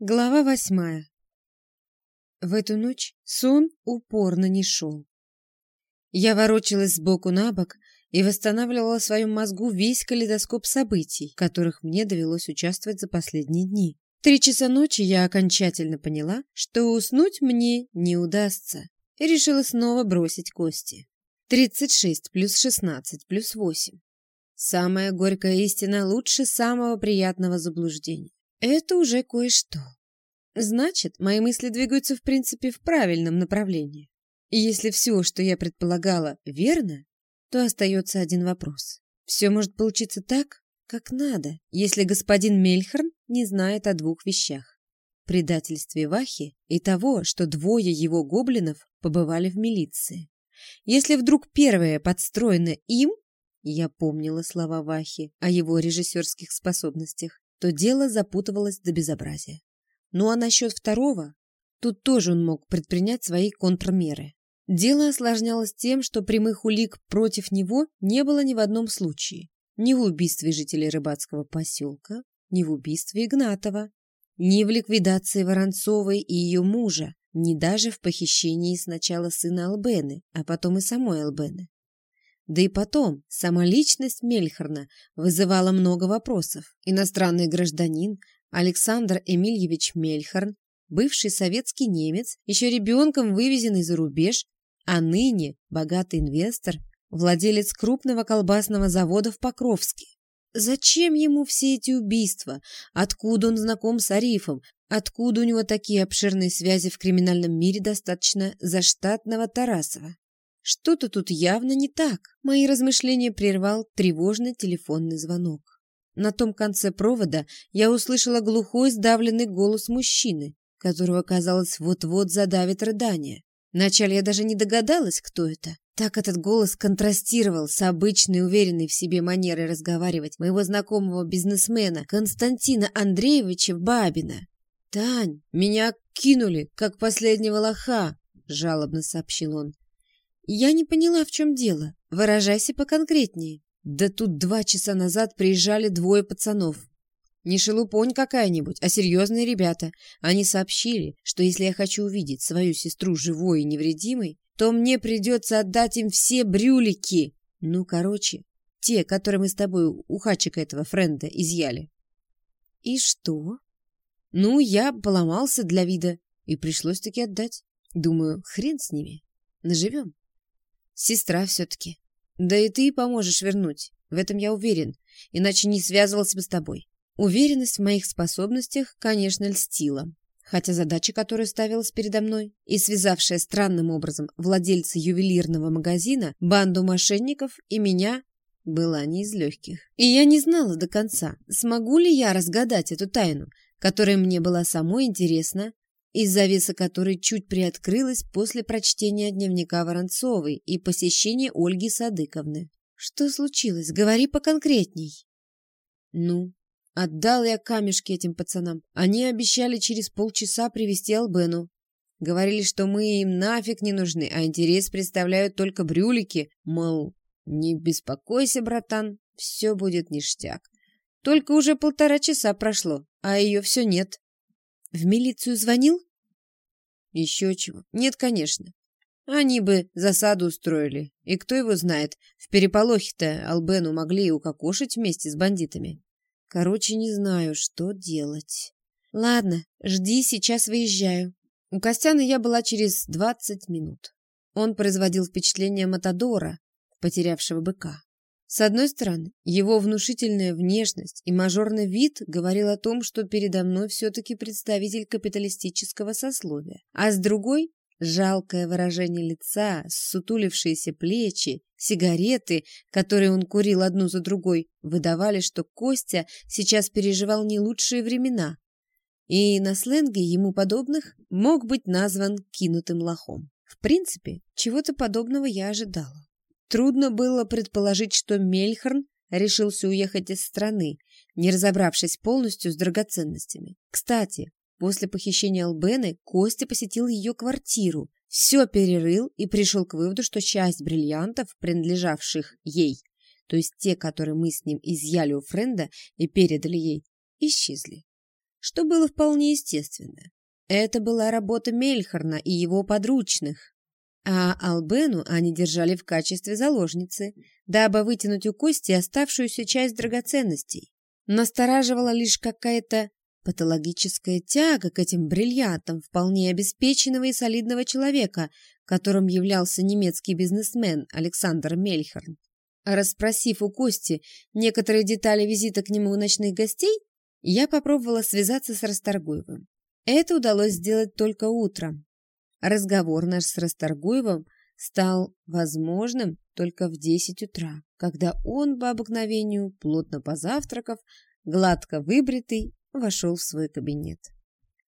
Глава восьмая. В эту ночь сон упорно не шел. Я ворочалась сбоку на бок и восстанавливала в своем мозгу весь калейдоскоп событий, в которых мне довелось участвовать за последние дни. В три часа ночи я окончательно поняла, что уснуть мне не удастся, и решила снова бросить кости. 36 плюс 16 плюс 8. Самая горькая истина лучше самого приятного заблуждения. Это уже кое-что. Значит, мои мысли двигаются, в принципе, в правильном направлении. И если все, что я предполагала, верно, то остается один вопрос. Все может получиться так, как надо, если господин Мельхорн не знает о двух вещах. Предательстве Вахи и того, что двое его гоблинов побывали в милиции. Если вдруг первое подстроено им, я помнила слова Вахи о его режиссерских способностях, то дело запутывалось до безобразия. Ну а насчет второго, тут тоже он мог предпринять свои контрмеры. Дело осложнялось тем, что прямых улик против него не было ни в одном случае. Ни в убийстве жителей рыбацкого поселка, ни в убийстве Игнатова, ни в ликвидации Воронцовой и ее мужа, ни даже в похищении сначала сына Албены, а потом и самой Албены. Да и потом, сама личность Мельхорна вызывала много вопросов. Иностранный гражданин Александр Эмильевич Мельхорн, бывший советский немец, еще ребенком вывезенный за рубеж, а ныне богатый инвестор, владелец крупного колбасного завода в Покровске. Зачем ему все эти убийства? Откуда он знаком с Арифом? Откуда у него такие обширные связи в криминальном мире достаточно заштатного Тарасова? Что-то тут явно не так. Мои размышления прервал тревожный телефонный звонок. На том конце провода я услышала глухой сдавленный голос мужчины, которого, казалось, вот-вот задавит рыдание. Вначале я даже не догадалась, кто это. Так этот голос контрастировал с обычной уверенной в себе манерой разговаривать моего знакомого бизнесмена Константина Андреевича Бабина. «Тань, меня кинули, как последнего лоха», — жалобно сообщил он. «Я не поняла, в чем дело. Выражайся поконкретнее». «Да тут два часа назад приезжали двое пацанов. Не шелупонь какая-нибудь, а серьезные ребята. Они сообщили, что если я хочу увидеть свою сестру живой и невредимой, то мне придется отдать им все брюлики. Ну, короче, те, которые мы с тобой у хачика этого френда изъяли». «И что?» «Ну, я поломался для вида, и пришлось таки отдать. Думаю, хрен с ними. Наживем». Сестра все-таки. Да и ты поможешь вернуть. В этом я уверен. Иначе не связывался бы с тобой. Уверенность в моих способностях, конечно, льстила. Хотя задача, которая ставилась передо мной, и связавшая странным образом владельца ювелирного магазина, банду мошенников и меня, была не из легких. И я не знала до конца, смогу ли я разгадать эту тайну, которая мне была самой интересна из завеса которой чуть приоткрылась после прочтения дневника Воронцовой и посещения Ольги Садыковны. «Что случилось? Говори поконкретней». «Ну, отдал я камешки этим пацанам. Они обещали через полчаса привести Албену. Говорили, что мы им нафиг не нужны, а интерес представляют только брюлики. Мол, не беспокойся, братан, все будет ништяк. Только уже полтора часа прошло, а ее все нет. В милицию звонил? Еще чего? Нет, конечно. Они бы засаду устроили. И кто его знает, в переполохе-то Албену могли и укокошить вместе с бандитами. Короче, не знаю, что делать. Ладно, жди, сейчас выезжаю. У Костяна я была через двадцать минут. Он производил впечатление Матадора, потерявшего быка. С одной стороны, его внушительная внешность и мажорный вид говорил о том, что передо мной все-таки представитель капиталистического сословия, а с другой – жалкое выражение лица, сутулившиеся плечи, сигареты, которые он курил одну за другой, выдавали, что Костя сейчас переживал не лучшие времена, и на сленге ему подобных мог быть назван кинутым лохом. В принципе, чего-то подобного я ожидала. Трудно было предположить, что Мельхорн решился уехать из страны, не разобравшись полностью с драгоценностями. Кстати, после похищения Албены Костя посетил ее квартиру, все перерыл и пришел к выводу, что часть бриллиантов, принадлежавших ей, то есть те, которые мы с ним изъяли у Френда и передали ей, исчезли. что было вполне естественно. Это была работа Мельхарна и его подручных. А Албену они держали в качестве заложницы, дабы вытянуть у Кости оставшуюся часть драгоценностей. Настораживала лишь какая-то патологическая тяга к этим бриллиантам вполне обеспеченного и солидного человека, которым являлся немецкий бизнесмен Александр Мельхерн. Расспросив у Кости некоторые детали визита к нему у ночных гостей, я попробовала связаться с Расторгуевым. Это удалось сделать только утром. Разговор наш с Расторгуевым стал возможным только в 10 утра, когда он по обыкновению, плотно позавтракав, гладко выбритый, вошел в свой кабинет.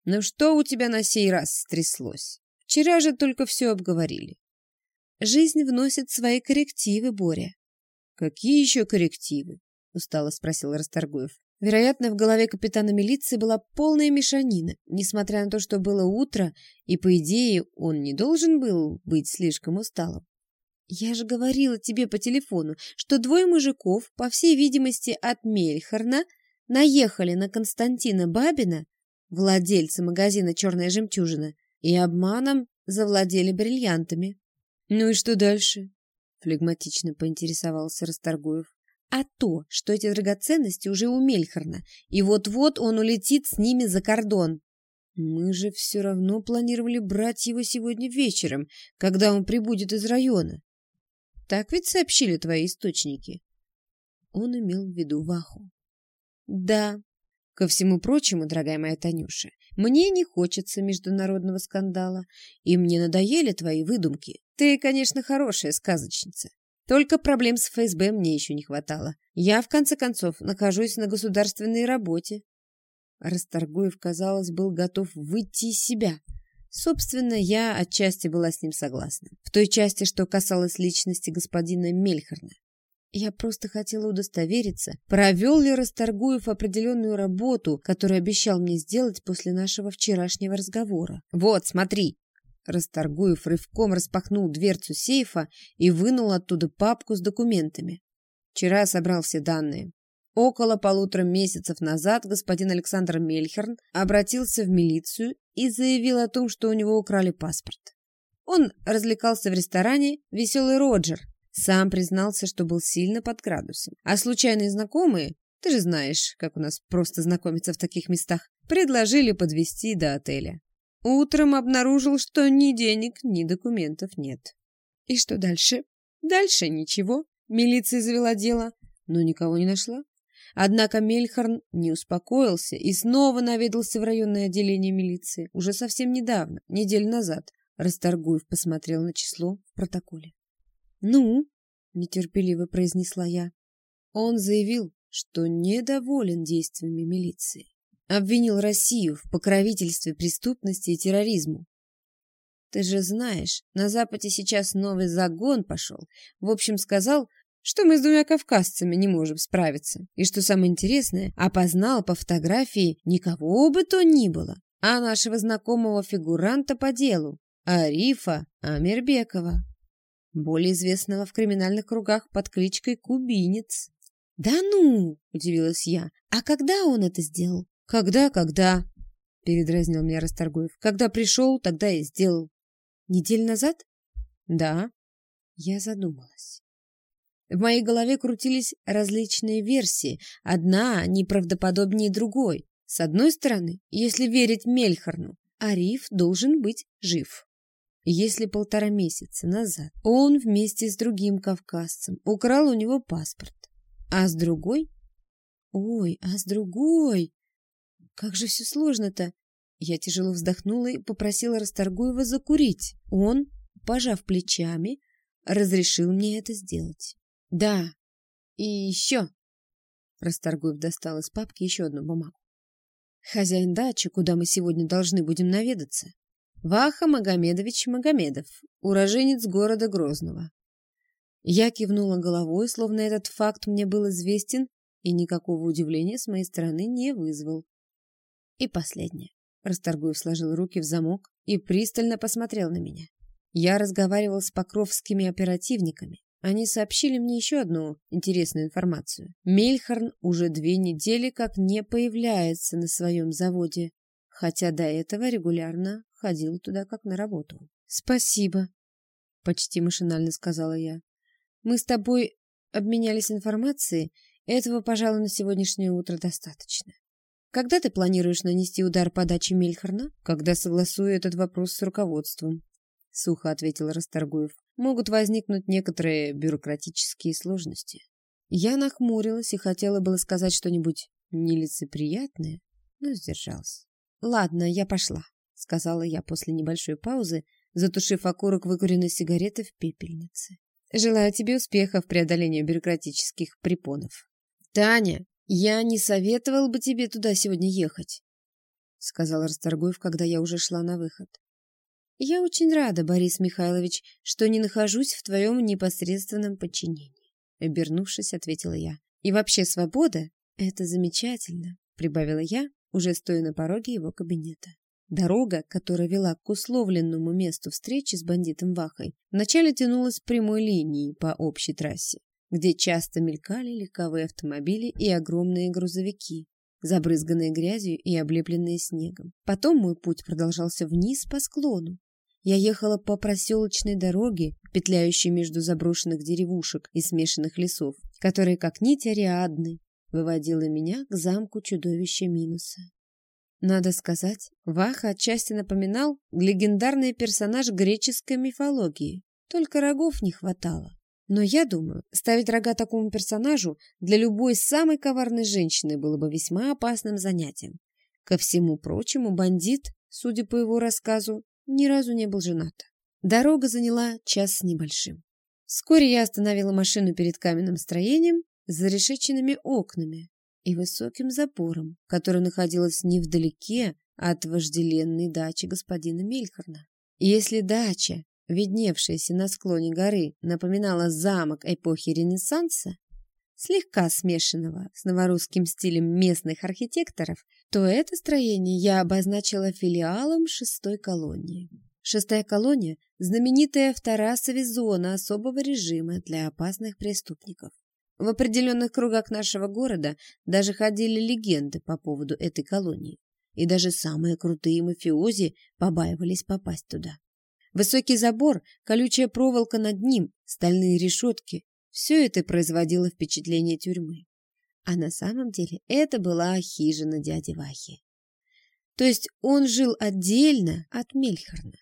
«Ну что у тебя на сей раз стряслось? Вчера же только все обговорили». «Жизнь вносит свои коррективы, Боря». «Какие еще коррективы?» — устало спросил Расторгуев. Вероятно, в голове капитана милиции была полная мешанина, несмотря на то, что было утро, и, по идее, он не должен был быть слишком усталым. «Я же говорила тебе по телефону, что двое мужиков, по всей видимости, от Мельхарна, наехали на Константина Бабина, владельца магазина «Черная жемчужина», и обманом завладели бриллиантами. «Ну и что дальше?» — флегматично поинтересовался Расторгуев. «А то, что эти драгоценности уже у Мельхарна, и вот-вот он улетит с ними за кордон». «Мы же все равно планировали брать его сегодня вечером, когда он прибудет из района. Так ведь сообщили твои источники?» Он имел в виду Ваху. Да. Ко всему прочему, дорогая моя Танюша, мне не хочется международного скандала, и мне надоели твои выдумки. Ты, конечно, хорошая сказочница. Только проблем с ФСБ мне еще не хватало. Я, в конце концов, нахожусь на государственной работе. Расторгуев, казалось, был готов выйти из себя. Собственно, я отчасти была с ним согласна. В той части, что касалось личности господина Мельхарна. Я просто хотела удостовериться, провел ли Расторгуев определенную работу, которую обещал мне сделать после нашего вчерашнего разговора. «Вот, смотри!» Расторгуев рывком распахнул дверцу сейфа и вынул оттуда папку с документами. Вчера собрал все данные. Около полутора месяцев назад господин Александр Мельхерн обратился в милицию и заявил о том, что у него украли паспорт. Он развлекался в ресторане «Веселый Роджер», сам признался, что был сильно под градусом. А случайные знакомые, ты же знаешь, как у нас просто знакомиться в таких местах, предложили подвести до отеля. Утром обнаружил, что ни денег, ни документов нет. И что дальше? Дальше ничего. Милиция завела дело, но никого не нашла. Однако Мельхорн не успокоился и снова наведался в районное отделение милиции. Уже совсем недавно, неделю назад. Расторгуев посмотрел на число в протоколе. «Ну?» — нетерпеливо произнесла я. Он заявил, что недоволен действиями милиции. Обвинил Россию в покровительстве преступности и терроризму. Ты же знаешь, на Западе сейчас новый загон пошел. В общем, сказал, что мы с двумя кавказцами не можем справиться. И что самое интересное, опознал по фотографии никого бы то ни было, а нашего знакомого фигуранта по делу, Арифа Амирбекова более известного в криминальных кругах под кличкой Кубинец. «Да ну!» – удивилась я. «А когда он это сделал?» «Когда, когда?» – передразнил меня Расторгуев. «Когда пришел, тогда и сделал». «Неделю назад?» «Да». Я задумалась. В моей голове крутились различные версии, одна неправдоподобнее другой. С одной стороны, если верить Мельхарну, Ариф должен быть жив. Если полтора месяца назад он вместе с другим кавказцем украл у него паспорт, а с другой... Ой, а с другой... Как же все сложно-то! Я тяжело вздохнула и попросила Расторгуева закурить. Он, пожав плечами, разрешил мне это сделать. Да, и еще... Расторгуев достал из папки еще одну бумагу. Хозяин дачи, куда мы сегодня должны будем наведаться, Ваха Магомедович Магомедов, уроженец города Грозного. Я кивнула головой, словно этот факт мне был известен и никакого удивления с моей стороны не вызвал. И последнее. Расторгуев сложил руки в замок и пристально посмотрел на меня. Я разговаривал с покровскими оперативниками. они сообщили мне еще одну интересную информацию. Мельхорн уже две недели как не появляется на своем заводе, хотя до этого регулярно ходил туда как на работу. «Спасибо», — почти машинально сказала я. «Мы с тобой обменялись информацией, этого, пожалуй, на сегодняшнее утро достаточно. Когда ты планируешь нанести удар по даче Мельхорна? Когда согласую этот вопрос с руководством», — сухо ответил Расторгуев могут возникнуть некоторые бюрократические сложности. Я нахмурилась и хотела было сказать что-нибудь нелицеприятное, но сдержалась. «Ладно, я пошла», — сказала я после небольшой паузы, затушив окурок выкуренной сигареты в пепельнице. «Желаю тебе успеха в преодолении бюрократических препонов». «Таня, я не советовал бы тебе туда сегодня ехать», — сказал Расторгуев, когда я уже шла на выход. «Я очень рада, Борис Михайлович, что не нахожусь в твоем непосредственном подчинении», — обернувшись, ответила я. «И вообще свобода — это замечательно», — прибавила я, уже стоя на пороге его кабинета. Дорога, которая вела к условленному месту встречи с бандитом Вахой, вначале тянулась прямой линией по общей трассе, где часто мелькали легковые автомобили и огромные грузовики, забрызганные грязью и облепленные снегом. Потом мой путь продолжался вниз по склону, я ехала по проселочной дороге, петляющей между заброшенных деревушек и смешанных лесов, которые, как нить Ариадны, выводила меня к замку чудовища Минуса. Надо сказать, Ваха отчасти напоминал легендарный персонаж греческой мифологии, только рогов не хватало. Но я думаю, ставить рога такому персонажу для любой самой коварной женщины было бы весьма опасным занятием. Ко всему прочему, бандит, судя по его рассказу, ни разу не был женат. Дорога заняла час с небольшим. Вскоре я остановила машину перед каменным строением с зарешеченными окнами и высоким забором, который находился невдалеке от вожделенной дачи господина Мельхорна. если дача, видневшаяся на склоне горы, напоминала замок эпохи Ренессанса, слегка смешанного с новорусским стилем местных архитекторов, то это строение я обозначила филиалом шестой колонии. Шестая колония – знаменитая в Тарасове зона особого режима для опасных преступников. В определенных кругах нашего города даже ходили легенды по поводу этой колонии, и даже самые крутые мафиози побаивались попасть туда. Высокий забор, колючая проволока над ним, стальные решетки – все это производило впечатление тюрьмы. А на самом деле это была хижина дяди Вахи. То есть он жил отдельно от Мельхорна.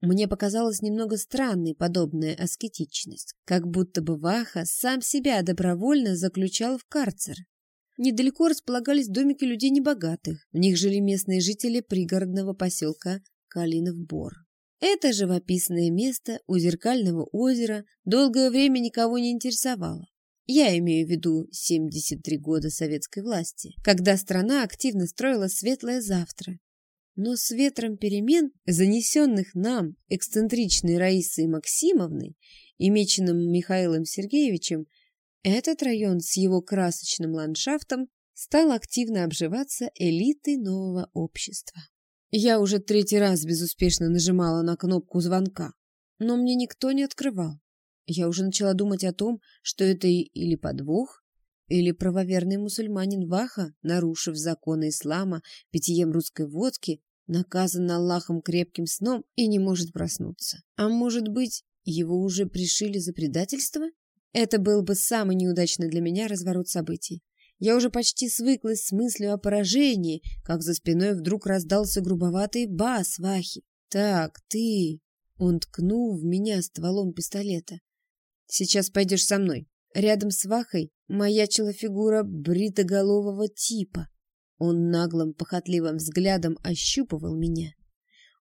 Мне показалась немного странной подобная аскетичность, как будто бы Ваха сам себя добровольно заключал в карцер. Недалеко располагались домики людей небогатых, в них жили местные жители пригородного поселка Калинов-Бор. Это живописное место у зеркального озера долгое время никого не интересовало. Я имею в виду 73 года советской власти, когда страна активно строила светлое завтра. Но с ветром перемен, занесенных нам эксцентричной Раисой Максимовной и меченым Михаилом Сергеевичем, этот район с его красочным ландшафтом стал активно обживаться элитой нового общества. Я уже третий раз безуспешно нажимала на кнопку звонка, но мне никто не открывал. Я уже начала думать о том, что это или подвох, или правоверный мусульманин Ваха, нарушив законы ислама питьем русской водки, наказан Аллахом крепким сном и не может проснуться. А может быть, его уже пришили за предательство? Это был бы самый неудачный для меня разворот событий. Я уже почти свыклась с мыслью о поражении, как за спиной вдруг раздался грубоватый бас Вахи. «Так, ты...» Он ткнул в меня стволом пистолета. Сейчас пойдешь со мной. Рядом с Вахой маячила фигура бритоголового типа. Он наглым, похотливым взглядом ощупывал меня.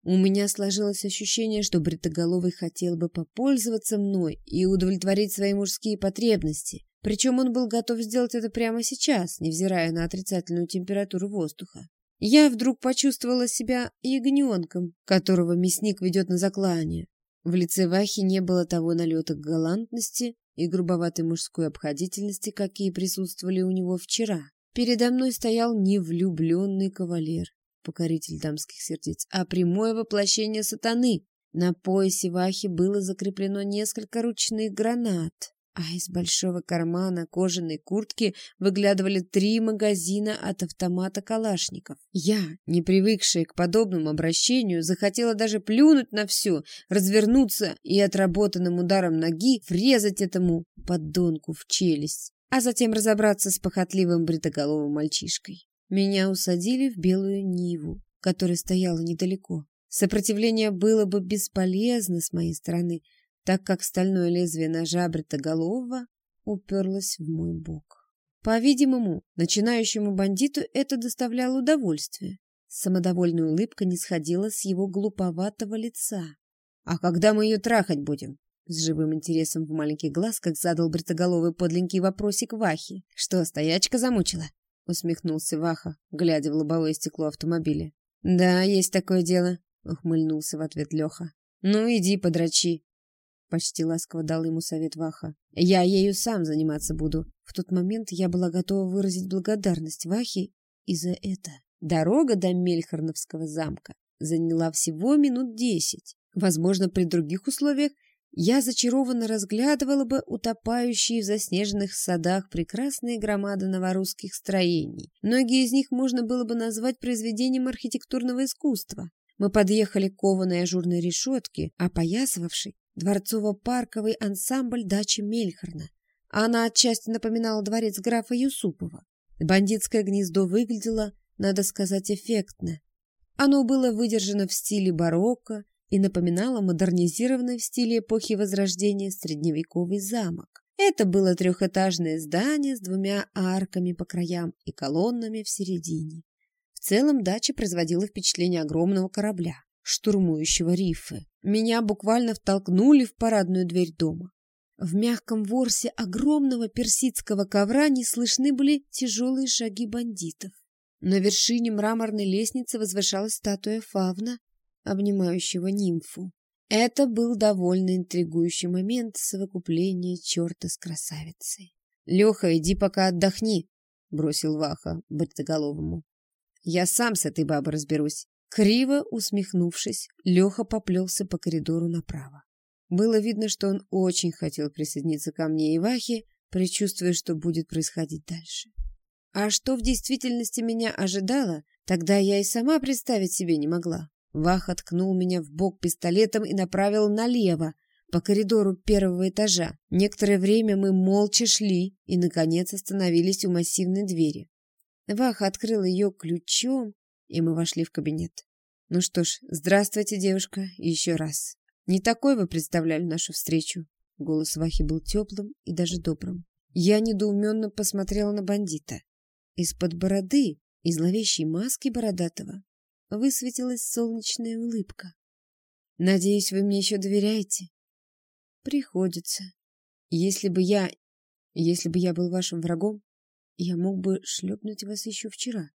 У меня сложилось ощущение, что Бритоголовый хотел бы попользоваться мной и удовлетворить свои мужские потребности. Причем он был готов сделать это прямо сейчас, невзирая на отрицательную температуру воздуха. Я вдруг почувствовала себя ягненком, которого мясник ведет на заклание. В лице Вахи не было того налета галантности и грубоватой мужской обходительности, какие присутствовали у него вчера. Передо мной стоял не влюбленный кавалер, покоритель дамских сердец, а прямое воплощение сатаны, На поясе Вахи было закреплено несколько ручных гранат, а из большого кармана кожаной куртки выглядывали три магазина от автомата Калашников. Я, не привыкшая к подобному обращению, захотела даже плюнуть на все, развернуться и отработанным ударом ноги врезать этому поддонку в челюсть, а затем разобраться с похотливым бритоголовым мальчишкой. Меня усадили в белую Ниву, которая стояла недалеко. Сопротивление было бы бесполезно с моей стороны, так как стальное лезвие ножа бритоголового уперлось в мой бок. По-видимому, начинающему бандиту это доставляло удовольствие. Самодовольная улыбка не сходила с его глуповатого лица. «А когда мы ее трахать будем?» С живым интересом в маленьких глазках задал бритоголовый подленький вопросик Вахи. «Что, стоячка замучила?» Усмехнулся Ваха, глядя в лобовое стекло автомобиля. «Да, есть такое дело», — ухмыльнулся в ответ Леха. «Ну, иди подрачи». Почти ласково дал ему совет Ваха. «Я ею сам заниматься буду». В тот момент я была готова выразить благодарность Вахе и за это. Дорога до Мельхорновского замка заняла всего минут десять. Возможно, при других условиях я зачарованно разглядывала бы утопающие в заснеженных садах прекрасные громады новорусских строений. Многие из них можно было бы назвать произведением архитектурного искусства. Мы подъехали к кованой ажурной решетке, опоясывавшей дворцово-парковый ансамбль дачи Мельхорна. Она отчасти напоминала дворец графа Юсупова. Бандитское гнездо выглядело, надо сказать, эффектно. Оно было выдержано в стиле барокко, и напоминала модернизированный в стиле эпохи Возрождения средневековый замок. Это было трехэтажное здание с двумя арками по краям и колоннами в середине. В целом дача производила впечатление огромного корабля, штурмующего рифы. Меня буквально втолкнули в парадную дверь дома. В мягком ворсе огромного персидского ковра не слышны были тяжелые шаги бандитов. На вершине мраморной лестницы возвышалась статуя Фавна, обнимающего нимфу. Это был довольно интригующий момент совокупления черта с красавицей. «Леха, иди пока отдохни», — бросил Ваха бритоголовому. «Я сам с этой бабой разберусь». Криво усмехнувшись, Леха поплелся по коридору направо. Было видно, что он очень хотел присоединиться ко мне и Вахе, предчувствуя, что будет происходить дальше. А что в действительности меня ожидало, тогда я и сама представить себе не могла. Ваха ткнул меня в бок пистолетом и направил налево, по коридору первого этажа. Некоторое время мы молча шли и, наконец, остановились у массивной двери. Ваха открыл ее ключом, и мы вошли в кабинет. Ну что ж, здравствуйте, девушка, еще раз. Не такой вы представляли нашу встречу. Голос Вахи был теплым и даже добрым. Я недоуменно посмотрела на бандита. Из-под бороды и зловещей маски бородатого высветилась солнечная улыбка. «Надеюсь, вы мне еще доверяете?» «Приходится. Если бы я... Если бы я был вашим врагом, я мог бы шлепнуть вас еще вчера.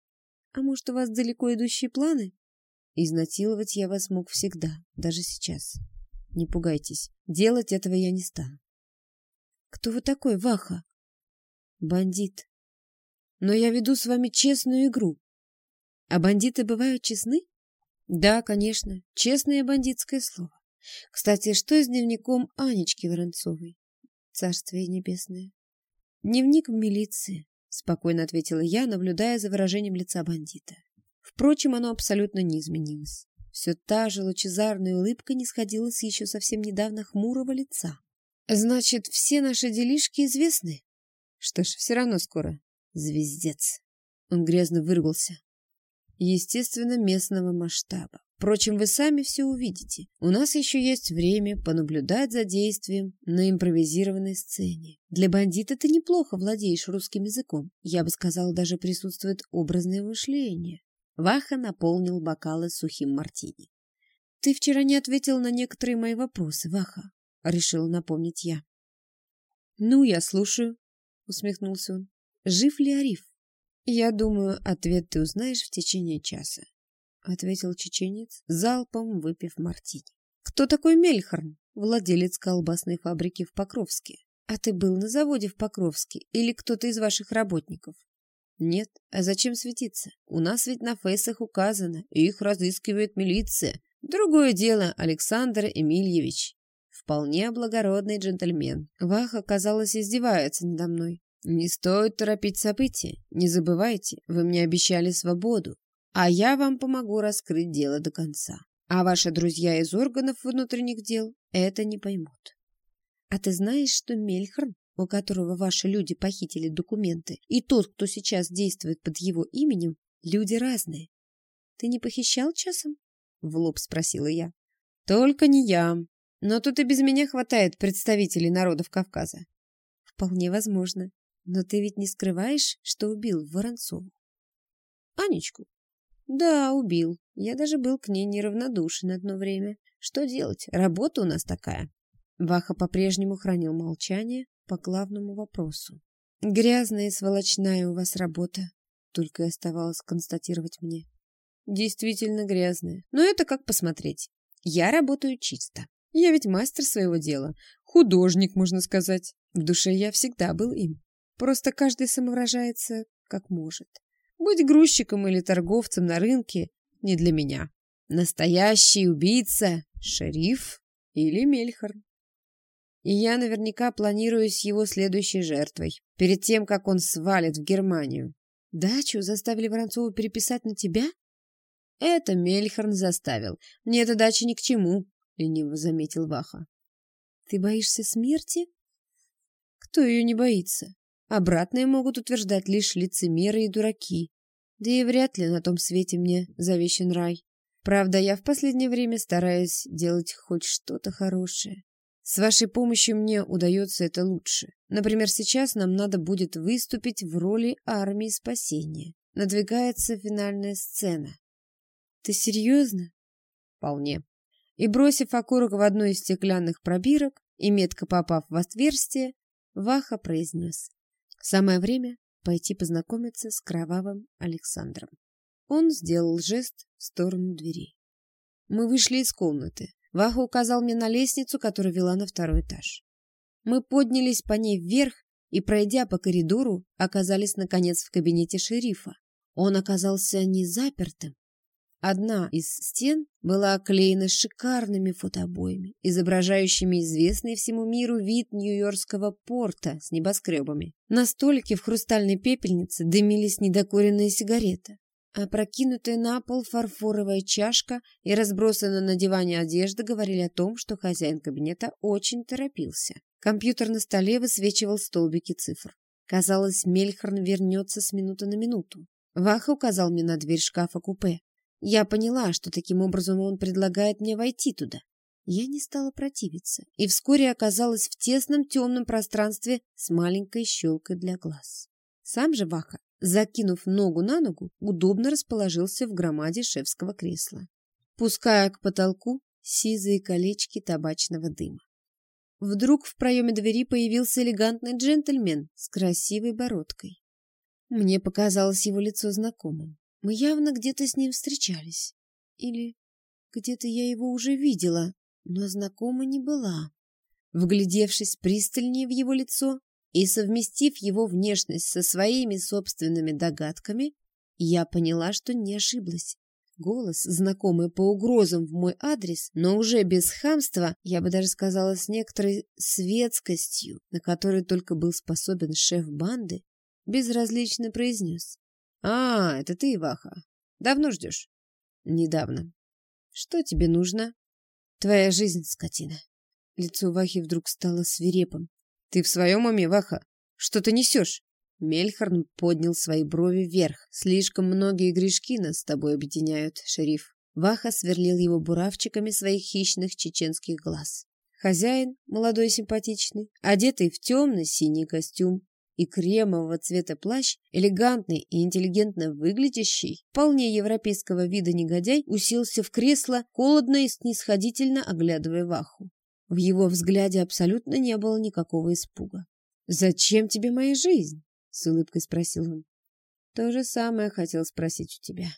А может, у вас далеко идущие планы? Изнасиловать я вас мог всегда, даже сейчас. Не пугайтесь, делать этого я не стану». «Кто вы такой, Ваха?» «Бандит. Но я веду с вами честную игру. А бандиты бывают честны? Да, конечно, честное бандитское слово. Кстати, что с дневником Анечки Воронцовой? Царствие небесное. Дневник в милиции, спокойно ответила я, наблюдая за выражением лица бандита. Впрочем, оно абсолютно не изменилось. Все та же лучезарная улыбка не сходила с еще совсем недавно хмурого лица. Значит, все наши делишки известны? Что ж, все равно скоро. Звездец. Он грязно выругался естественно, местного масштаба. Впрочем, вы сами все увидите. У нас еще есть время понаблюдать за действием на импровизированной сцене. Для бандита ты неплохо владеешь русским языком. Я бы сказала, даже присутствует образное мышление. Ваха наполнил бокалы сухим мартини. «Ты вчера не ответил на некоторые мои вопросы, Ваха», — решила напомнить я. «Ну, я слушаю», — усмехнулся он. «Жив ли Ариф?» «Я думаю, ответ ты узнаешь в течение часа», — ответил чеченец, залпом выпив мартини. «Кто такой Мельхорн, владелец колбасной фабрики в Покровске? А ты был на заводе в Покровске или кто-то из ваших работников?» «Нет. А зачем светиться? У нас ведь на фейсах указано, их разыскивает милиция. Другое дело Александр Эмильевич. Вполне благородный джентльмен. Ваха, казалось, издевается надо мной. Не стоит торопить события. Не забывайте, вы мне обещали свободу. А я вам помогу раскрыть дело до конца. А ваши друзья из органов внутренних дел это не поймут. А ты знаешь, что Мельхорн, у которого ваши люди похитили документы, и тот, кто сейчас действует под его именем, люди разные? Ты не похищал часом? В лоб спросила я. Только не я. Но тут и без меня хватает представителей народов Кавказа. Вполне возможно. Но ты ведь не скрываешь, что убил Воронцову? Анечку? Да, убил. Я даже был к ней неравнодушен одно время. Что делать? Работа у нас такая. Ваха по-прежнему хранил молчание по главному вопросу. Грязная и сволочная у вас работа, только и оставалось констатировать мне. Действительно грязная. Но это как посмотреть. Я работаю чисто. Я ведь мастер своего дела. Художник, можно сказать. В душе я всегда был им. Просто каждый самовыражается как может. Быть грузчиком или торговцем на рынке не для меня. Настоящий убийца — шериф или Мельхорн. И я наверняка планирую с его следующей жертвой, перед тем, как он свалит в Германию. Дачу заставили Воронцову переписать на тебя? Это Мельхорн заставил. Мне эта дача ни к чему, лениво заметил Ваха. Ты боишься смерти? Кто ее не боится? Обратное могут утверждать лишь лицемеры и дураки. Да и вряд ли на том свете мне завещен рай. Правда, я в последнее время стараюсь делать хоть что-то хорошее. С вашей помощью мне удается это лучше. Например, сейчас нам надо будет выступить в роли армии спасения. Надвигается финальная сцена. Ты серьезно? Вполне. И бросив окурок в одну из стеклянных пробирок и метко попав в отверстие, Ваха произнес. Самое время пойти познакомиться с кровавым Александром. Он сделал жест в сторону двери. Мы вышли из комнаты. Ваха указал мне на лестницу, которая вела на второй этаж. Мы поднялись по ней вверх и, пройдя по коридору, оказались, наконец, в кабинете шерифа. Он оказался не запертым, Одна из стен была оклеена шикарными фотобоями, изображающими известный всему миру вид Нью-Йоркского порта с небоскребами. На столике в хрустальной пепельнице дымились недокуренные сигареты. Опрокинутая на пол фарфоровая чашка и разбросанная на диване одежда говорили о том, что хозяин кабинета очень торопился. Компьютер на столе высвечивал столбики цифр. Казалось, Мельхорн вернется с минуты на минуту. Ваха указал мне на дверь шкафа-купе. Я поняла, что таким образом он предлагает мне войти туда. Я не стала противиться и вскоре оказалась в тесном темном пространстве с маленькой щелкой для глаз. Сам же Ваха, закинув ногу на ногу, удобно расположился в громаде шефского кресла, пуская к потолку сизые колечки табачного дыма. Вдруг в проеме двери появился элегантный джентльмен с красивой бородкой. Мне показалось его лицо знакомым. Мы явно где-то с ним встречались. Или где-то я его уже видела, но знакома не была. Вглядевшись пристальнее в его лицо и совместив его внешность со своими собственными догадками, я поняла, что не ошиблась. Голос, знакомый по угрозам в мой адрес, но уже без хамства, я бы даже сказала с некоторой светскостью, на которую только был способен шеф банды, безразлично произнес. «А, это ты, Иваха. Давно ждешь?» «Недавно. Что тебе нужно?» «Твоя жизнь, скотина». Лицо Вахи вдруг стало свирепым. «Ты в своем уме, Ваха? Что ты несешь?» Мельхорн поднял свои брови вверх. «Слишком многие грешки нас с тобой объединяют, шериф». Ваха сверлил его буравчиками своих хищных чеченских глаз. Хозяин, молодой симпатичный, одетый в темный синий костюм, и кремового цвета плащ, элегантный и интеллигентно выглядящий, вполне европейского вида негодяй, уселся в кресло, холодно и снисходительно оглядывая Ваху. В его взгляде абсолютно не было никакого испуга. «Зачем тебе моя жизнь?» — с улыбкой спросил он. «То же самое хотел спросить у тебя».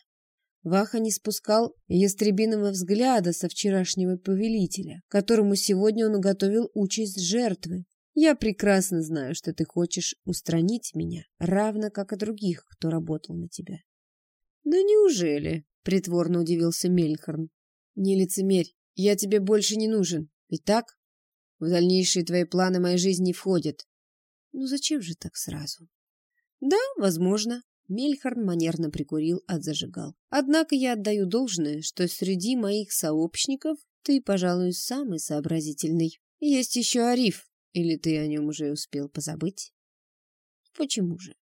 Ваха не спускал ястребиного взгляда со вчерашнего повелителя, которому сегодня он уготовил участь жертвы, я прекрасно знаю, что ты хочешь устранить меня, равно как и других, кто работал на тебя. Да неужели? Притворно удивился Мельхорн. Не лицемерь, я тебе больше не нужен. Ведь так? В дальнейшие твои планы моей жизни не входят. Ну зачем же так сразу? Да, возможно. Мельхорн манерно прикурил от зажигал. Однако я отдаю должное, что среди моих сообщников ты, пожалуй, самый сообразительный. Есть еще Ариф. Или ты о нем уже успел позабыть? Почему же?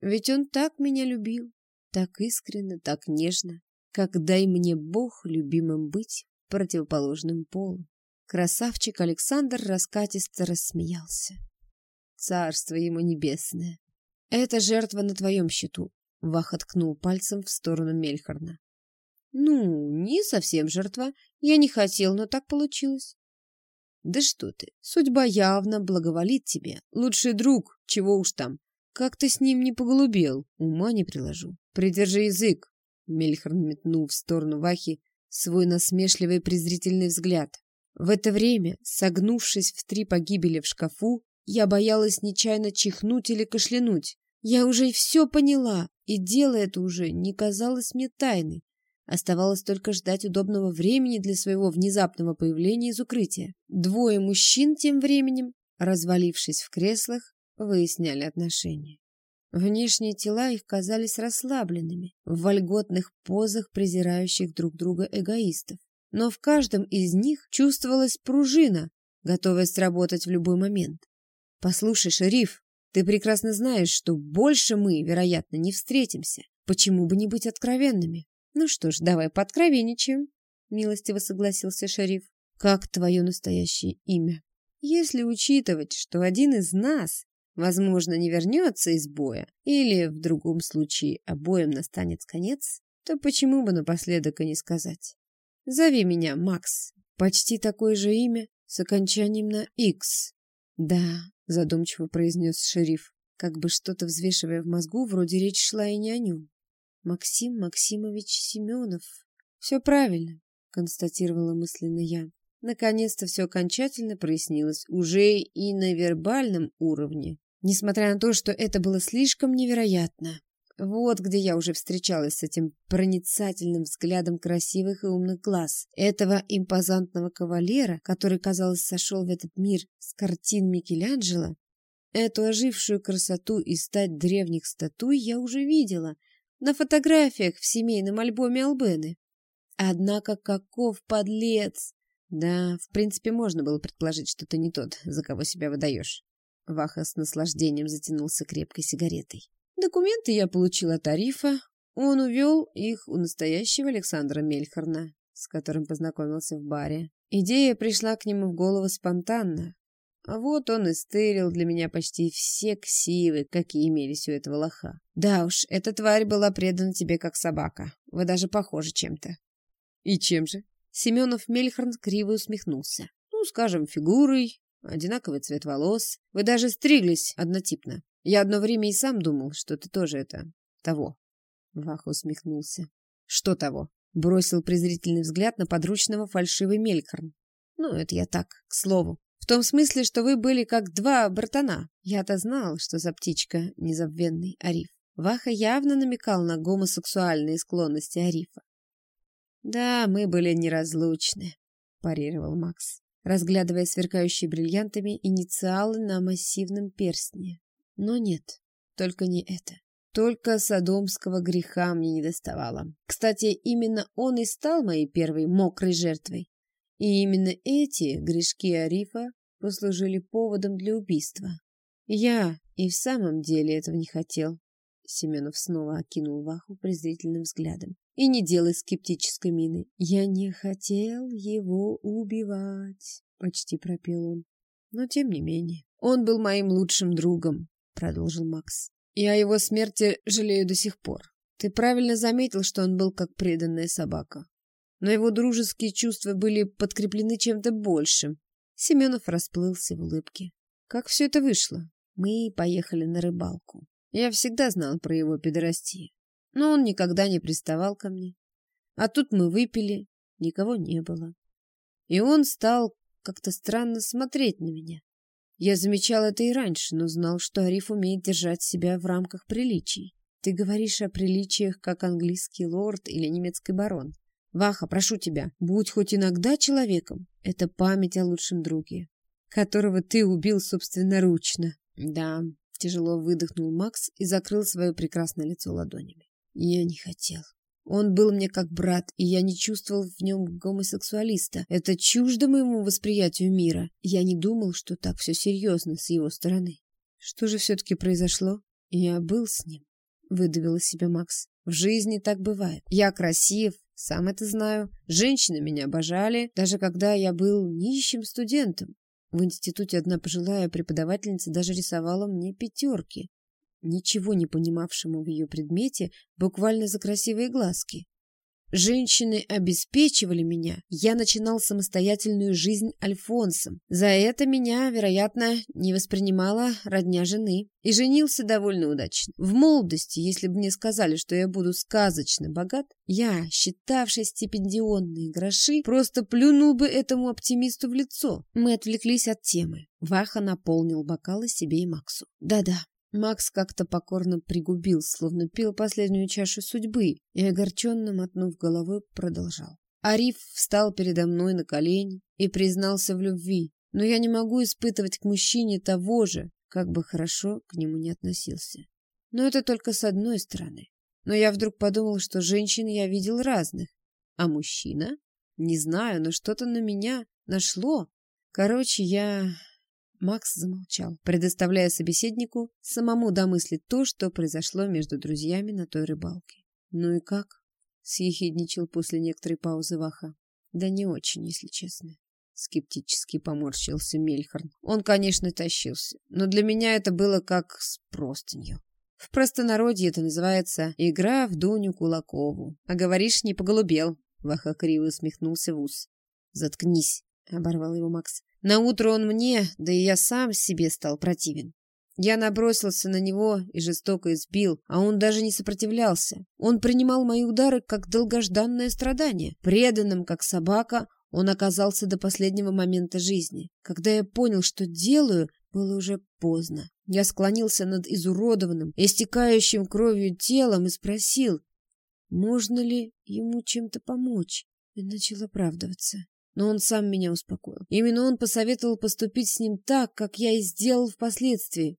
Ведь он так меня любил, так искренно, так нежно, как дай мне Бог любимым быть противоположным полом. Красавчик Александр раскатисто рассмеялся. Царство ему небесное. Это жертва на твоем счету. Ваха ткнул пальцем в сторону Мельхорна. Ну, не совсем жертва. Я не хотел, но так получилось. Да что ты, судьба явно благоволит тебе. Лучший друг, чего уж там. Как ты с ним не поголубел, ума не приложу. Придержи язык. Мельхорн метнул в сторону Вахи свой насмешливый презрительный взгляд. В это время, согнувшись в три погибели в шкафу, я боялась нечаянно чихнуть или кашлянуть. Я уже все поняла, и дело это уже не казалось мне тайной. Оставалось только ждать удобного времени для своего внезапного появления из укрытия. Двое мужчин тем временем, развалившись в креслах, выясняли отношения. Внешние тела их казались расслабленными, в вольготных позах презирающих друг друга эгоистов. Но в каждом из них чувствовалась пружина, готовая сработать в любой момент. «Послушай, шериф, ты прекрасно знаешь, что больше мы, вероятно, не встретимся. Почему бы не быть откровенными?» «Ну что ж, давай подкровенничаем», — милостиво согласился шериф. «Как твое настоящее имя?» «Если учитывать, что один из нас возможно, не вернется из боя, или, в другом случае, обоим настанет конец, то почему бы напоследок и не сказать? Зови меня Макс. Почти такое же имя с окончанием на «Х». Да, задумчиво произнес шериф, как бы что-то взвешивая в мозгу, вроде речь шла и не о нем. Максим Максимович Семенов. Все правильно, констатировала мысленно я. Наконец-то все окончательно прояснилось, уже и на вербальном уровне. Несмотря на то, что это было слишком невероятно. Вот где я уже встречалась с этим проницательным взглядом красивых и умных глаз. Этого импозантного кавалера, который, казалось, сошел в этот мир с картин Микеланджело. Эту ожившую красоту и стать древних статуй я уже видела на фотографиях в семейном альбоме Албены. Однако каков подлец! Да, в принципе, можно было предположить, что ты не тот, за кого себя выдаешь. Ваха с наслаждением затянулся крепкой сигаретой. Документы я получил от Арифа. Он увел их у настоящего Александра Мельхорна, с которым познакомился в баре. Идея пришла к нему в голову спонтанно. Вот он и стырил для меня почти все ксивы, какие имелись у этого лоха. Да уж, эта тварь была предана тебе как собака. Вы даже похожи чем-то. И чем же? Семенов Мельхорн криво усмехнулся. Ну, скажем, фигурой, одинаковый цвет волос. Вы даже стриглись однотипно. Я одно время и сам думал, что ты тоже это... того. Ваха усмехнулся. Что того? Бросил презрительный взгляд на подручного фальшивый Мелькорн. Ну, это я так, к слову. В том смысле, что вы были как два братана. Я-то знал, что за птичка незабвенный Ариф. Ваха явно намекал на гомосексуальные склонности Арифа. «Да, мы были неразлучны», – парировал Макс, разглядывая сверкающие бриллиантами инициалы на массивном перстне. «Но нет, только не это. Только садомского греха мне не доставало. Кстати, именно он и стал моей первой мокрой жертвой. И именно эти грешки Арифа послужили поводом для убийства. Я и в самом деле этого не хотел. Семенов снова окинул Ваху презрительным взглядом. И не делай скептической мины. Я не хотел его убивать, почти пропел он. Но тем не менее, он был моим лучшим другом, продолжил Макс. И о его смерти жалею до сих пор. Ты правильно заметил, что он был как преданная собака. Но его дружеские чувства были подкреплены чем-то большим. Семенов расплылся в улыбке. Как все это вышло? Мы поехали на рыбалку. Я всегда знал про его педорастие но он никогда не приставал ко мне. А тут мы выпили, никого не было. И он стал как-то странно смотреть на меня. Я замечал это и раньше, но знал, что Ариф умеет держать себя в рамках приличий. Ты говоришь о приличиях, как английский лорд или немецкий барон. Ваха, прошу тебя, будь хоть иногда человеком. Это память о лучшем друге, которого ты убил собственноручно. Да, тяжело выдохнул Макс и закрыл свое прекрасное лицо ладонями. Я не хотел. Он был мне как брат, и я не чувствовал в нем гомосексуалиста. Это чуждо моему восприятию мира. Я не думал, что так все серьезно с его стороны. Что же все-таки произошло? Я был с ним, выдавил из себя Макс. В жизни так бывает. Я красив, сам это знаю. Женщины меня обожали, даже когда я был нищим студентом. В институте одна пожилая преподавательница даже рисовала мне пятерки ничего не понимавшему в ее предмете, буквально за красивые глазки. Женщины обеспечивали меня. Я начинал самостоятельную жизнь Альфонсом. За это меня, вероятно, не воспринимала родня жены. И женился довольно удачно. В молодости, если бы мне сказали, что я буду сказочно богат, я, считавший стипендионные гроши, просто плюнул бы этому оптимисту в лицо. Мы отвлеклись от темы. Ваха наполнил бокалы себе и Максу. Да-да, Макс как-то покорно пригубил, словно пил последнюю чашу судьбы, и, огорченно мотнув головой, продолжал. Ариф встал передо мной на колени и признался в любви, но я не могу испытывать к мужчине того же, как бы хорошо к нему не относился. Но это только с одной стороны. Но я вдруг подумал, что женщин я видел разных, а мужчина? Не знаю, но что-то на меня нашло. Короче, я Макс замолчал, предоставляя собеседнику самому домыслить то, что произошло между друзьями на той рыбалке. «Ну и как?» — съехидничал после некоторой паузы Ваха. «Да не очень, если честно». Скептически поморщился Мельхорн. Он, конечно, тащился, но для меня это было как с простынью. В простонародье это называется «игра в Дуню Кулакову». А говоришь, не поголубел. Ваха криво усмехнулся в ус. «Заткнись», — оборвал его Макс. На утро он мне, да и я сам себе стал противен. Я набросился на него и жестоко избил, а он даже не сопротивлялся. Он принимал мои удары как долгожданное страдание. Преданным, как собака, он оказался до последнего момента жизни. Когда я понял, что делаю, было уже поздно. Я склонился над изуродованным, истекающим кровью телом и спросил, можно ли ему чем-то помочь, и начал оправдываться. Но он сам меня успокоил. Именно он посоветовал поступить с ним так, как я и сделал впоследствии.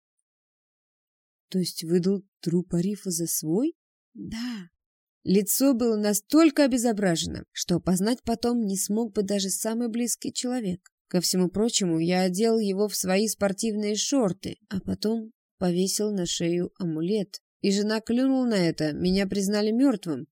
То есть выдал труп Арифа за свой? Да. Лицо было настолько обезображено, что опознать потом не смог бы даже самый близкий человек. Ко всему прочему, я одел его в свои спортивные шорты, а потом повесил на шею амулет. И жена клюнула на это, меня признали мертвым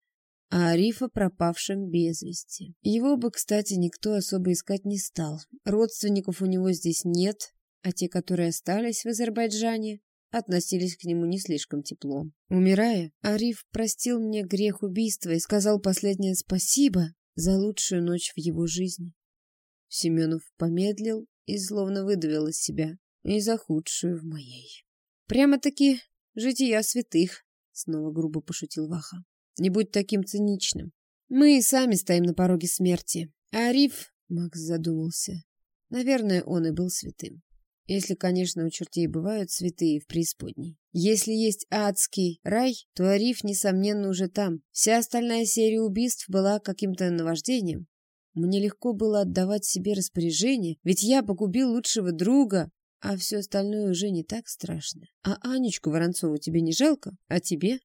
а Арифа пропавшим без вести. Его бы, кстати, никто особо искать не стал. Родственников у него здесь нет, а те, которые остались в Азербайджане, относились к нему не слишком тепло. Умирая, Ариф простил мне грех убийства и сказал последнее спасибо за лучшую ночь в его жизни. Семенов помедлил и словно выдавил из себя, и за худшую в моей. Прямо-таки жития святых, снова грубо пошутил Ваха. Не будь таким циничным. Мы и сами стоим на пороге смерти. А Ариф, Макс задумался, наверное, он и был святым. Если, конечно, у чертей бывают святые в преисподней. Если есть адский рай, то Ариф, несомненно, уже там. Вся остальная серия убийств была каким-то наваждением. Мне легко было отдавать себе распоряжение, ведь я погубил лучшего друга, а все остальное уже не так страшно. А Анечку Воронцову тебе не жалко? А тебе?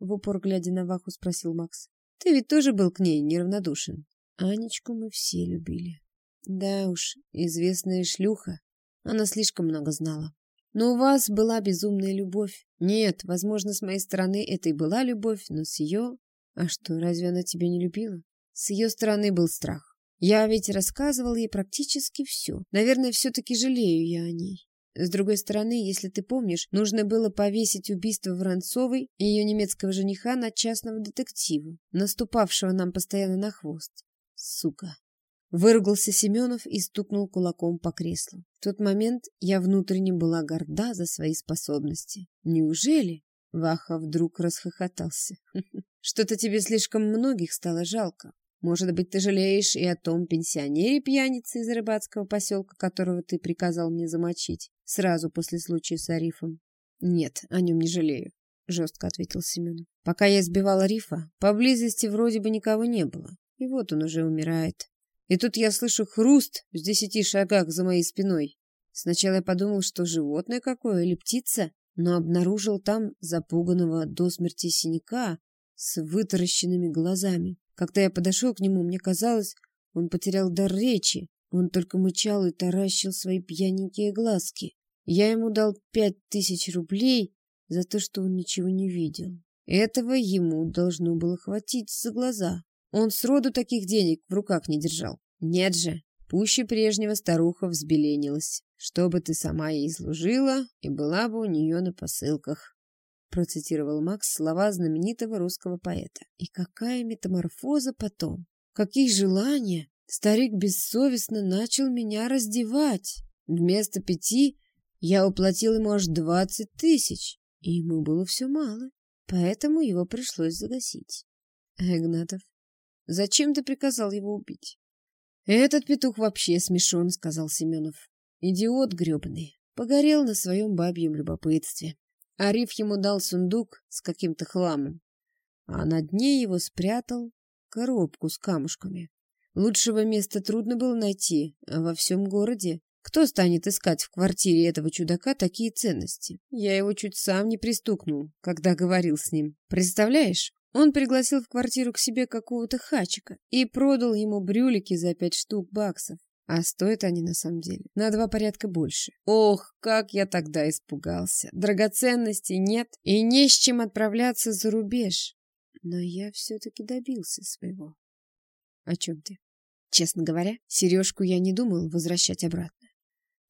В упор глядя на Ваху, спросил Макс. Ты ведь тоже был к ней неравнодушен. Анечку мы все любили. Да уж, известная шлюха. Она слишком много знала. Но у вас была безумная любовь. Нет, возможно, с моей стороны это и была любовь, но с ее... А что, разве она тебя не любила? С ее стороны был страх. Я ведь рассказывал ей практически все. Наверное, все-таки жалею я о ней. С другой стороны, если ты помнишь, нужно было повесить убийство Воронцовой и ее немецкого жениха на частного детектива, наступавшего нам постоянно на хвост. Сука. Выругался Семенов и стукнул кулаком по креслу. В тот момент я внутренне была горда за свои способности. Неужели? Ваха вдруг расхохотался. Что-то тебе слишком многих стало жалко. Может быть, ты жалеешь и о том пенсионере-пьянице из рыбацкого поселка, которого ты приказал мне замочить сразу после случая с Арифом? Нет, о нем не жалею, жестко ответил Семенов. Пока я избивал Арифа, поблизости вроде бы никого не было. И вот он уже умирает. И тут я слышу хруст в десяти шагах за моей спиной. Сначала я подумал, что животное какое или птица, но обнаружил там запуганного до смерти синяка с вытаращенными глазами. Когда я подошел к нему, мне казалось, он потерял дар речи. Он только мычал и таращил свои пьяненькие глазки. Я ему дал пять тысяч рублей за то, что он ничего не видел. Этого ему должно было хватить за глаза. Он сроду таких денег в руках не держал. Нет же, пуще прежнего старуха взбеленилась, чтобы ты сама ей служила и была бы у нее на посылках. Процитировал Макс слова знаменитого русского поэта. И какая метаморфоза потом! Какие желания! Старик бессовестно начал меня раздевать. Вместо пяти я уплатил ему аж двадцать тысяч, и ему было все мало, поэтому его пришлось загасить. Игнатов Зачем ты приказал его убить? Этот петух вообще смешон, сказал Семенов. Идиот гребаный. Погорел на своем бабьем любопытстве. Ариф ему дал сундук с каким-то хламом, а на дне его спрятал коробку с камушками. Лучшего места трудно было найти во всем городе. Кто станет искать в квартире этого чудака такие ценности? Я его чуть сам не пристукнул, когда говорил с ним. Представляешь, он пригласил в квартиру к себе какого-то хачика и продал ему брюлики за пять штук баксов. А стоят они на самом деле на два порядка больше. Ох, как я тогда испугался. Драгоценностей нет и не с чем отправляться за рубеж. Но я все-таки добился своего. О чем ты? Честно говоря, сережку я не думал возвращать обратно,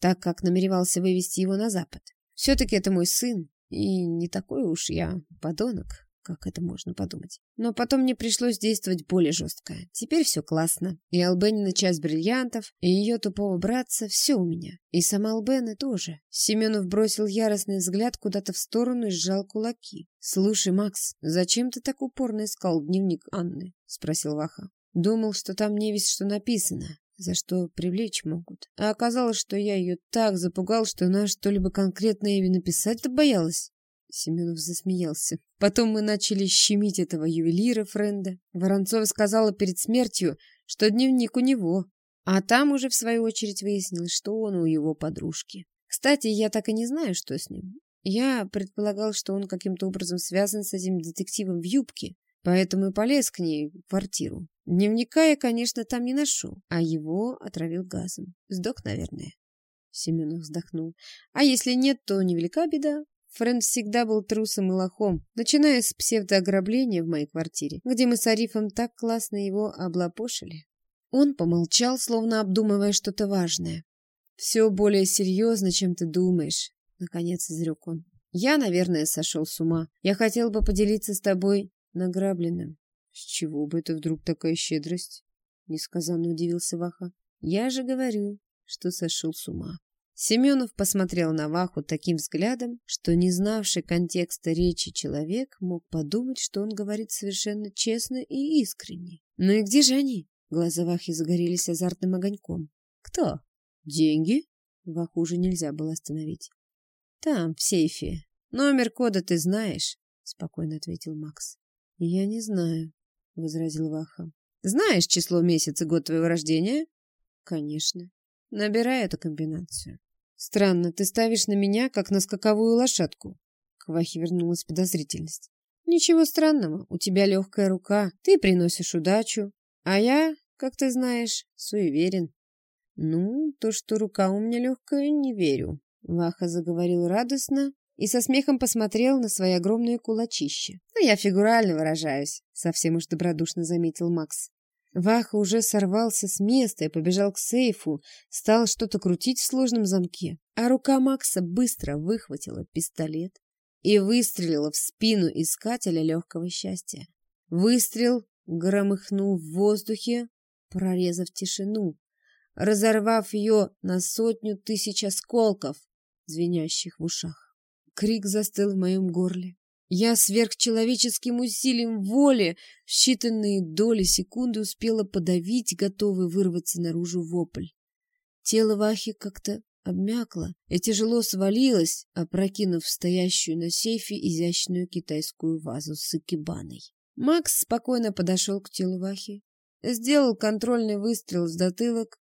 так как намеревался вывести его на запад. Все-таки это мой сын, и не такой уж я подонок, как это можно подумать. Но потом мне пришлось действовать более жестко. Теперь все классно. И Албенина часть бриллиантов, и ее тупого братца — все у меня. И сама Албена тоже. Семенов бросил яростный взгляд куда-то в сторону и сжал кулаки. «Слушай, Макс, зачем ты так упорно искал дневник Анны?» — спросил Ваха. «Думал, что там не весь что написано, за что привлечь могут. А оказалось, что я ее так запугал, что она что-либо конкретное имя написать-то боялась. Семенов засмеялся. Потом мы начали щемить этого ювелира Френда. Воронцова сказала перед смертью, что дневник у него. А там уже в свою очередь выяснилось, что он у его подружки. Кстати, я так и не знаю, что с ним. Я предполагал, что он каким-то образом связан с этим детективом в юбке, поэтому и полез к ней в квартиру. Дневника я, конечно, там не нашел, а его отравил газом. Сдох, наверное. Семенов вздохнул. А если нет, то невелика беда. Фрэнд всегда был трусом и лохом, начиная с псевдоограбления в моей квартире, где мы с Арифом так классно его облапошили. Он помолчал, словно обдумывая что-то важное. «Все более серьезно, чем ты думаешь», — наконец изрек он. «Я, наверное, сошел с ума. Я хотел бы поделиться с тобой награбленным». «С чего бы это вдруг такая щедрость?» — несказанно удивился Ваха. «Я же говорю, что сошел с ума». Семенов посмотрел на Ваху таким взглядом, что не знавший контекста речи человек мог подумать, что он говорит совершенно честно и искренне. «Ну и где же они?» Глаза Вахи загорелись азартным огоньком. «Кто? Деньги?» Ваху уже нельзя было остановить. «Там, в сейфе. Номер кода ты знаешь?» Спокойно ответил Макс. «Я не знаю», — возразил Ваха. «Знаешь число, месяц и год твоего рождения?» «Конечно. Набирай эту комбинацию». Странно, ты ставишь на меня, как на скаковую лошадку. К Вахе вернулась подозрительность. Ничего странного, у тебя легкая рука, ты приносишь удачу, а я, как ты знаешь, суеверен. Ну, то, что рука у меня легкая, не верю. Ваха заговорил радостно и со смехом посмотрел на свои огромные кулачища. «Ну, я фигурально выражаюсь», — совсем уж добродушно заметил Макс. Ваха уже сорвался с места и побежал к сейфу, стал что-то крутить в сложном замке, а рука Макса быстро выхватила пистолет и выстрелила в спину искателя легкого счастья. Выстрел громыхнул в воздухе, прорезав тишину, разорвав ее на сотню тысяч осколков, звенящих в ушах. Крик застыл в моем горле. Я сверхчеловеческим усилием воли в считанные доли секунды успела подавить готовый вырваться наружу вопль. Тело Вахи как-то обмякло и тяжело свалилось, опрокинув стоящую на сейфе изящную китайскую вазу с икебаной. Макс спокойно подошел к телу Вахи, сделал контрольный выстрел в затылок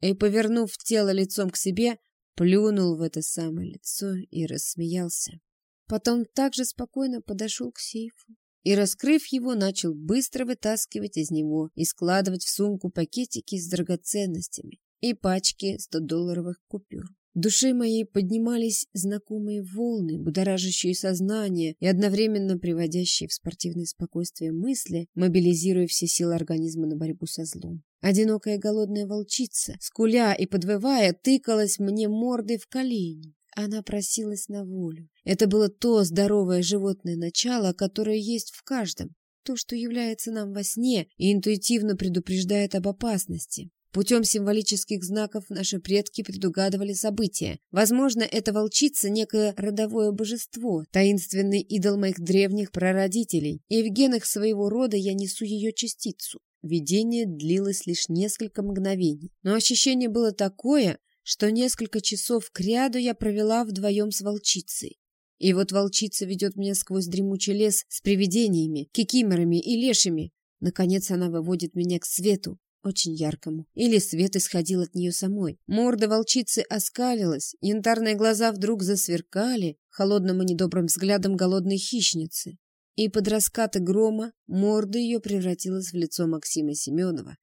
и, повернув тело лицом к себе, плюнул в это самое лицо и рассмеялся. Потом также спокойно подошел к сейфу и, раскрыв его, начал быстро вытаскивать из него и складывать в сумку пакетики с драгоценностями и пачки 100-долларовых купюр. В душе моей поднимались знакомые волны, будоражащие сознание и одновременно приводящие в спортивное спокойствие мысли, мобилизируя все силы организма на борьбу со злом. Одинокая голодная волчица, скуля и подвывая, тыкалась мне мордой в колени. Она просилась на волю. Это было то здоровое животное начало, которое есть в каждом, то, что является нам во сне и интуитивно предупреждает об опасности. Путем символических знаков наши предки предугадывали события. Возможно, это волчица – некое родовое божество, таинственный идол моих древних прародителей, и в генах своего рода я несу ее частицу. Видение длилось лишь несколько мгновений, но ощущение было такое, что несколько часов кряду я провела вдвоем с волчицей. И вот волчица ведет меня сквозь дремучий лес с привидениями, кикиморами и лешими. Наконец она выводит меня к свету, очень яркому. Или свет исходил от нее самой. Морда волчицы оскалилась, янтарные глаза вдруг засверкали холодным и недобрым взглядом голодной хищницы. И под раскаты грома морда ее превратилась в лицо Максима Семенова.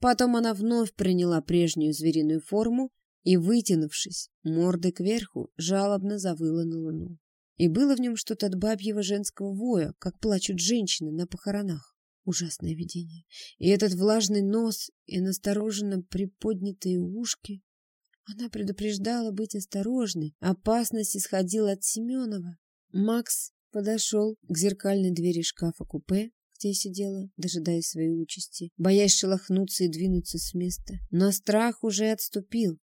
Потом она вновь приняла прежнюю звериную форму и, вытянувшись, мордой кверху, жалобно завыла на луну. И было в нем что-то от бабьего женского воя, как плачут женщины на похоронах. Ужасное видение. И этот влажный нос, и настороженно приподнятые ушки. Она предупреждала быть осторожной. Опасность исходила от Семенова. Макс подошел к зеркальной двери шкафа-купе, где я сидела, дожидаясь своей участи, боясь шелохнуться и двинуться с места. Но страх уже отступил.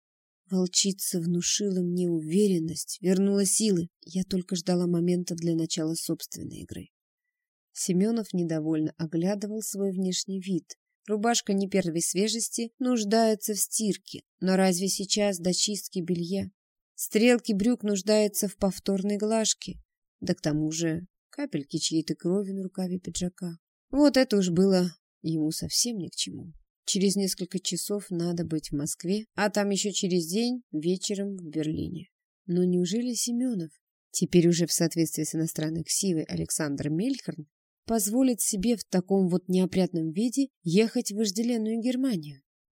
Волчица внушила мне уверенность, вернула силы. Я только ждала момента для начала собственной игры. Семенов недовольно оглядывал свой внешний вид. Рубашка не первой свежести, нуждается в стирке. Но разве сейчас до чистки белья? Стрелки брюк нуждаются в повторной глажке. Да к тому же капельки чьей-то крови на рукаве пиджака. Вот это уж было ему совсем ни к чему. Через несколько часов надо быть в Москве, а там еще через день вечером в Берлине. Но неужели Семенов, теперь уже в соответствии с иностранной ксивой Александр Мельхорн, позволит себе в таком вот неопрятном виде ехать в вожделенную Германию.